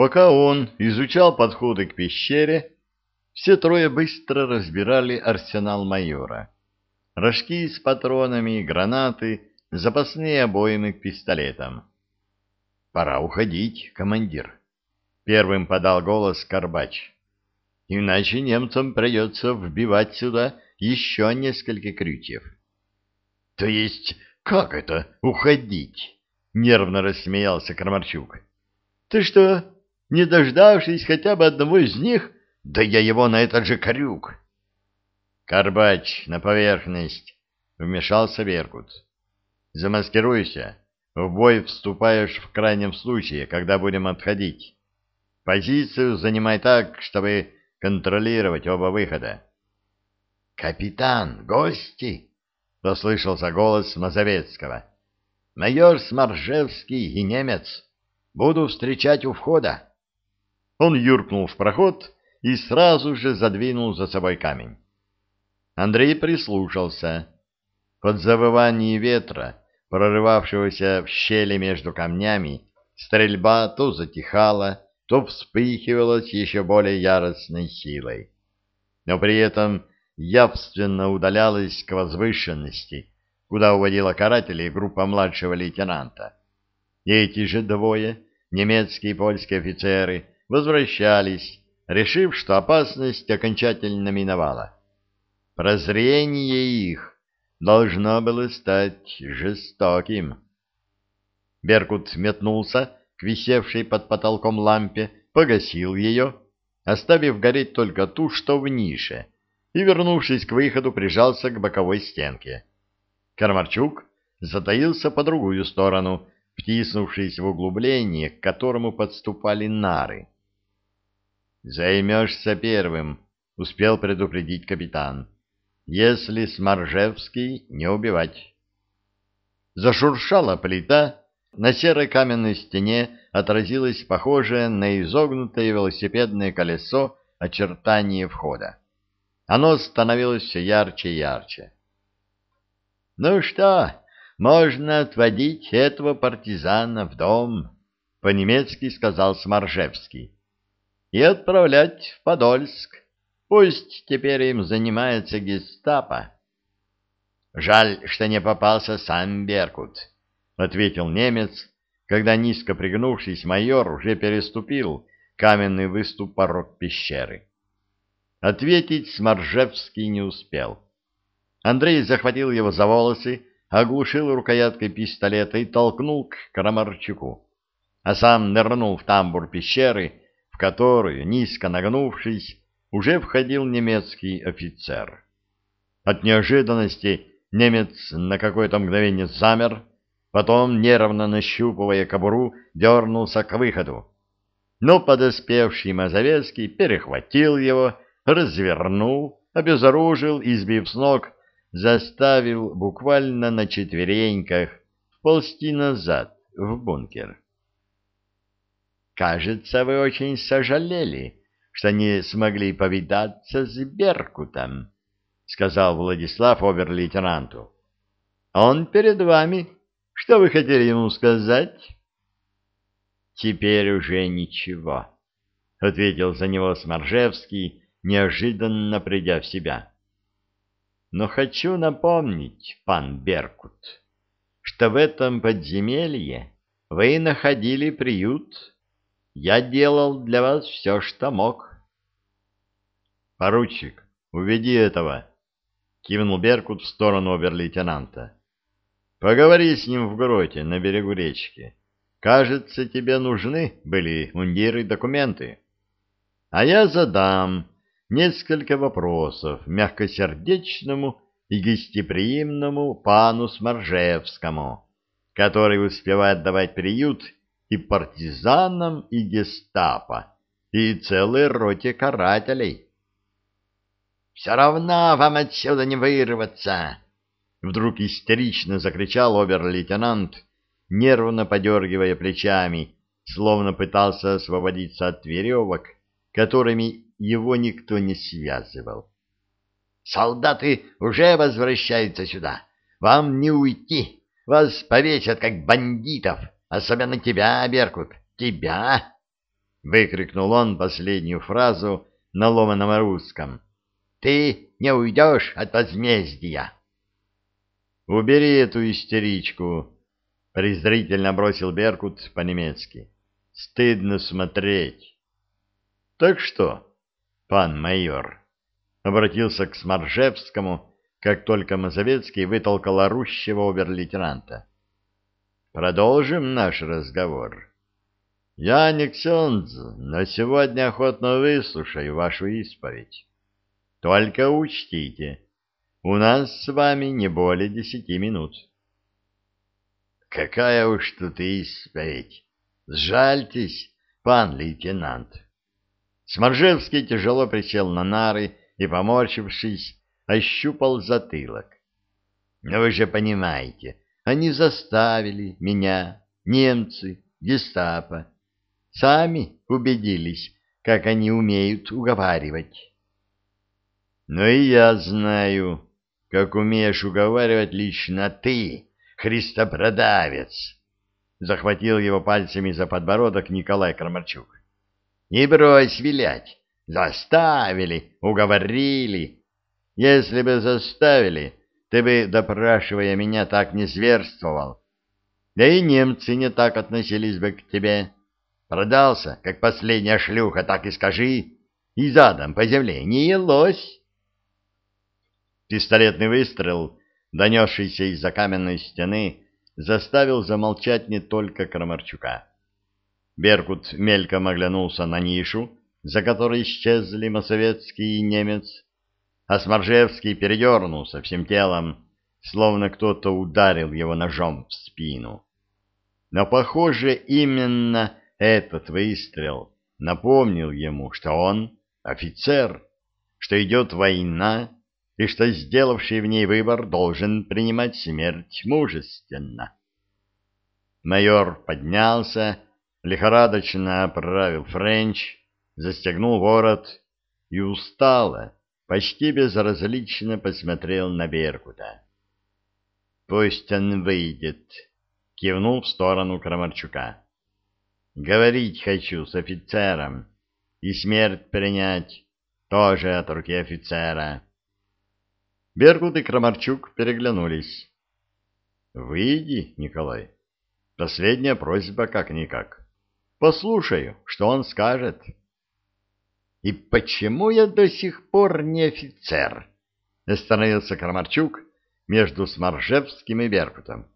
Пока он изучал подходы к пещере, все трое быстро разбирали арсенал майора. Рожки с патронами, гранаты, запасные обоймы к пистолетам. «Пора уходить, командир», — первым подал голос Карбач. «Иначе немцам придется вбивать сюда еще несколько крючев». «То есть как это уходить?» — нервно рассмеялся Крамарчук. «Ты что, не дождавшись хотя бы одного из них, да я его на этот же крюк!» «Карбач, на поверхность!» — вмешался Беркут. «Замаскируйся. В бой вступаешь в крайнем случае, когда будем отходить. Позицию занимай так, чтобы контролировать оба выхода». «Капитан, гости!» — послышался голос Мазовецкого. «Майор Сморжевский и немец. Буду встречать у входа». Он юркнул в проход и сразу же задвинул за собой камень. Андрей прислушался. Под завывание ветра, прорывавшегося в щели между камнями, стрельба то затихала, то вспыхивала с еще более яростной силой. Но при этом явственно удалялась к возвышенности, куда уводила карателей группа младшего лейтенанта. И эти же двое, немецкие и польские офицеры, возвращались, решив, что опасность окончательно миновала. Прозрение их должно было стать жестоким. Беркут метнулся к висевшей под потолком лампе, погасил ее, оставив гореть только ту, что в нише, и, вернувшись к выходу, прижался к боковой стенке. Кармарчук затаился по другую сторону, втиснувшись в углубление, к которому подступали нары. «Займешься первым», — успел предупредить капитан. «Если Сморжевский, не убивать». Зашуршала плита, на серой каменной стене отразилось похожее на изогнутое велосипедное колесо очертание входа. Оно становилось все ярче и ярче. «Ну что, можно отводить этого партизана в дом», — по-немецки сказал Сморжевский и отправлять в Подольск. Пусть теперь им занимается гестапо. — Жаль, что не попался сам Беркут, — ответил немец, когда, низко пригнувшись, майор уже переступил каменный выступ порог пещеры. Ответить Сморжевский не успел. Андрей захватил его за волосы, оглушил рукояткой пистолета и толкнул к Крамарчуку, а сам нырнул в тамбур пещеры, которую, низко нагнувшись, уже входил немецкий офицер. От неожиданности немец на какое-то мгновение замер, потом, нервно нащупывая кобуру, дернулся к выходу. Но подоспевший Мазовецкий перехватил его, развернул, обезоружил и, сбив с ног, заставил буквально на четвереньках ползти назад в бункер. Кажется, вы очень сожалели, что не смогли повидаться с Беркутом, — сказал Владислав обер-лейтенанту. — Он перед вами. Что вы хотели ему сказать? — Теперь уже ничего, — ответил за него Сморжевский, неожиданно придя в себя. — Но хочу напомнить, пан Беркут, что в этом подземелье вы находили приют я делал для вас все, что мог. — Поручик, уведи этого, — кивнул Беркут в сторону обер-лейтенанта. — Поговори с ним в гроте на берегу речки. Кажется, тебе нужны были мундиры и документы. А я задам несколько вопросов мягкосердечному и гостеприимному пану Сморжевскому, который успевает давать приют и партизанам, и гестапо, и целой роте карателей. — Все равно вам отсюда не вырваться! — вдруг истерично закричал обер-лейтенант, нервно подергивая плечами, словно пытался освободиться от веревок, которыми его никто не связывал. — Солдаты уже возвращаются сюда. Вам не уйти. Вас повесят, как бандитов. Особенно тебя, Беркут, тебя. — выкрикнул он последнюю фразу на ломаном русском. «Ты не уйдешь от возмездия!» «Убери эту истеричку!» — презрительно бросил Беркут по-немецки. «Стыдно смотреть!» «Так что, пан майор?» — обратился к Сморжевскому, как только Мазовецкий вытолкал орущего обер-лейтенанта. «Продолжим наш разговор. Я не ксенз, но сегодня охотно выслушаю вашу исповедь. Только учтите, у нас с вами не более десяти минут». «Какая уж тут исповедь! Сжальтесь, пан лейтенант!» Сморжевский тяжело присел на нары и, поморщившись, ощупал затылок. «Но вы же понимаете, они заставили меня, немцы, гестапо. Сами убедились, как они умеют уговаривать». «Но и я знаю, как умеешь уговаривать лично ты, христопродавец!» Захватил его пальцами за подбородок Николай Крамарчук. «Не брось вилять! Заставили, уговорили!» Если бы заставили, ты бы, допрашивая меня, так не зверствовал. Да и немцы не так относились бы к тебе. Продался, как последняя шлюха, так и скажи. И задом по земле не елось. Пистолетный выстрел, донесшийся из-за каменной стены, заставил замолчать не только Крамарчука. Беркут мельком оглянулся на нишу, за которой исчезли Масовецкий и немец, а Сморжевский передернулся всем телом, словно кто-то ударил его ножом в спину. Но, похоже, именно этот выстрел напомнил ему, что он офицер, что идет война, и что сделавший в ней выбор должен принимать смерть мужественно. Майор поднялся, лихорадочно оправил френч, застегнул ворот и устало, почти безразлично посмотрел на Беркута. «Пусть он выйдет», — кивнул в сторону Крамарчука. «Говорить хочу с офицером и смерть принять тоже от руки офицера». Беркут и Крамарчук переглянулись. «Выйди, Николай. Последняя просьба как-никак. Послушаю, что он скажет». И почему я до сих пор не офицер? Остановился Крамарчук между Сморжевским и Беркутом.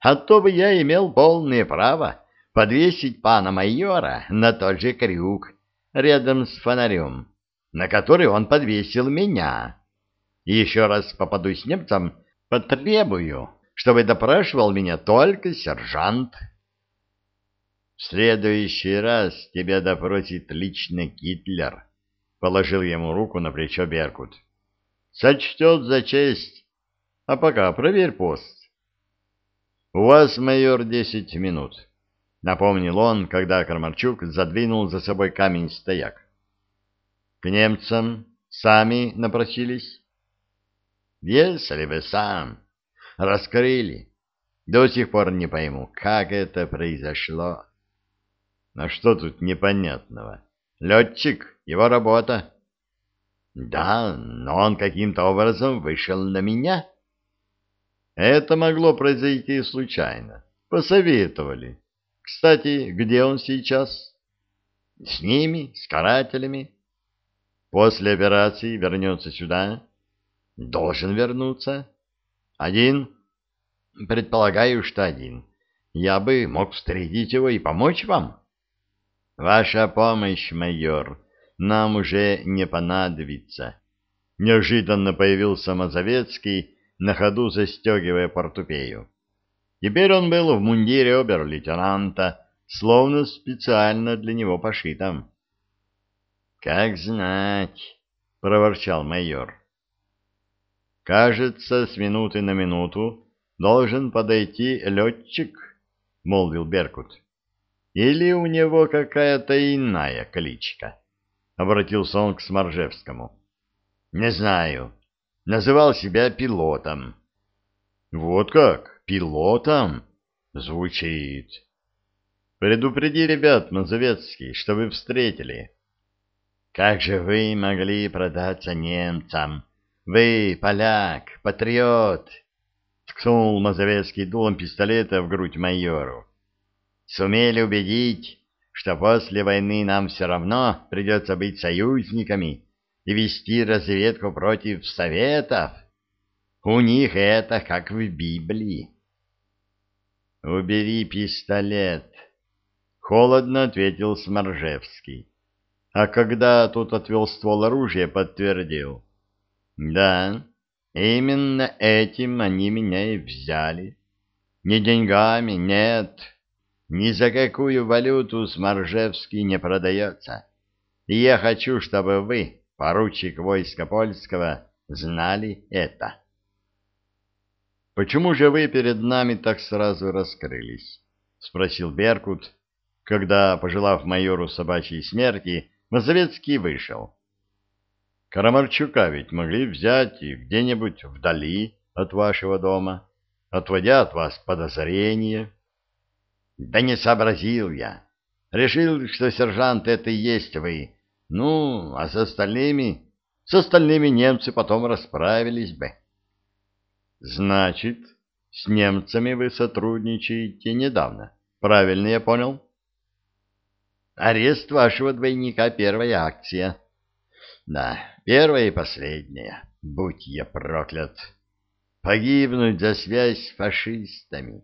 А то бы я имел полное право подвесить пана майора на тот же крюк рядом с фонарем, на который он подвесил меня. И еще раз попадусь немцам, потребую, чтобы допрашивал меня только сержант. В следующий раз тебя допросит лично Гитлер, — положил ему руку на плечо Беркут. — Сочтет за честь. А пока проверь пост. — У вас, майор, десять минут, — напомнил он, когда Кармарчук задвинул за собой камень-стояк. — К немцам сами напросились? — Если бы сам. Раскрыли. До сих пор не пойму, как это произошло. А что тут непонятного? Летчик, его работа. Да, но он каким-то образом вышел на меня. Это могло произойти случайно. Посоветовали. Кстати, где он сейчас? С ними, с карателями. После операции вернется сюда. Должен вернуться. Один? Предполагаю, что один. Я бы мог встретить его и помочь вам. Ваша помощь, майор, нам уже не понадобится. Неожиданно появился Мазовецкий, на ходу застегивая портупею. Теперь он был в мундире обер-лейтенанта, словно специально для него пошитом. — Как знать, — проворчал майор. — Кажется, с минуты на минуту должен подойти летчик, — молвил Беркут. — или у него какая-то иная кличка? Обратился он к Сморжевскому. Не знаю. Называл себя пилотом. Вот как? Пилотом? Звучит. Предупреди ребят, Мазовецкий, чтобы встретили. Как же вы могли продаться немцам? Вы, поляк, патриот! Ткнул Мазовецкий дулом пистолета в грудь майору. Сумели убедить, что после войны нам все равно придется быть союзниками и вести разведку против Советов? У них это как в Библии. «Убери пистолет», — холодно ответил Сморжевский. А когда тут отвел ствол оружия, подтвердил. «Да, именно этим они меня и взяли. Не деньгами, нет, ни за какую валюту Сморжевский не продается. И я хочу, чтобы вы, поручик войска польского, знали это». «Почему же вы перед нами так сразу раскрылись?» — спросил Беркут, когда, пожелав майору собачьей смерти, Мазовецкий вышел. «Карамарчука ведь могли взять и где-нибудь вдали от вашего дома, отводя от вас подозрения». «Да не сообразил я. Решил, что сержант это и есть вы. Ну, а с остальными... С остальными немцы потом расправились бы». Значит, с немцами вы сотрудничаете недавно. Правильно я понял? Арест вашего двойника — первая акция. Да, первая и последняя. Будь я проклят. Погибнуть за связь с фашистами.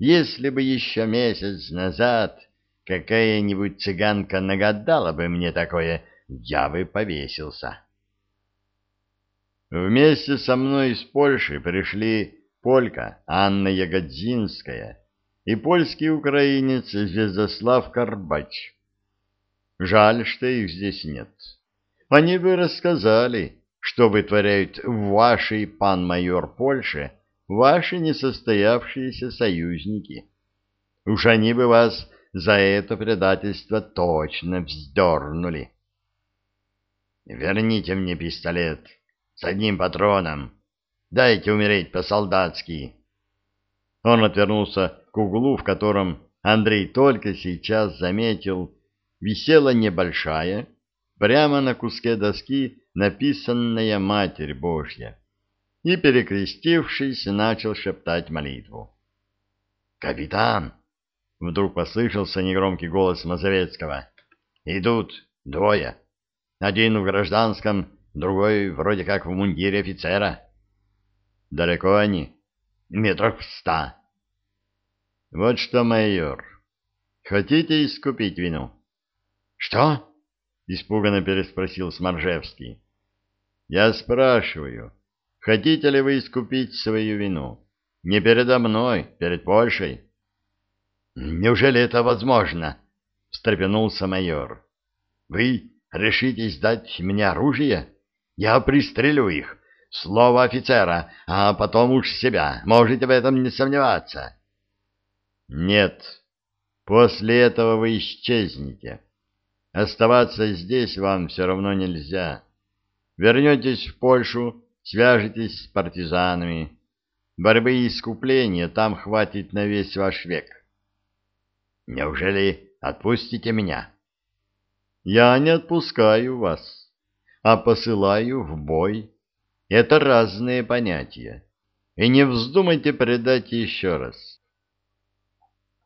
Если бы еще месяц назад какая-нибудь цыганка нагадала бы мне такое, я бы повесился. Вместе со мной из Польши пришли полька Анна Ягодзинская и польский украинец Звездослав Карбач. Жаль, что их здесь нет. Они бы рассказали, что вытворяют в вашей, пан майор, Польше ваши несостоявшиеся союзники. Уж они бы вас за это предательство точно вздернули. «Верните мне пистолет», с одним патроном. Дайте умереть по-солдатски. Он отвернулся к углу, в котором Андрей только сейчас заметил, висела небольшая, прямо на куске доски написанная «Матерь Божья», и, перекрестившись, начал шептать молитву. «Капитан!» — вдруг послышался негромкий голос Мазовецкого. «Идут двое. Один в гражданском, другой вроде как в мундире офицера. Далеко они? Метров в ста. Вот что, майор, хотите искупить вину? Что? Испуганно переспросил Сморжевский. Я спрашиваю, хотите ли вы искупить свою вину? Не передо мной, перед Польшей. Неужели это возможно? Встрепенулся майор. Вы решитесь дать мне оружие? Я пристрелю их. Слово офицера, а потом уж себя. Можете в этом не сомневаться. Нет. После этого вы исчезнете. Оставаться здесь вам все равно нельзя. Вернетесь в Польшу, свяжетесь с партизанами. Борьбы и искупления там хватит на весь ваш век. Неужели отпустите меня? Я не отпускаю вас а посылаю в бой. Это разные понятия. И не вздумайте предать еще раз.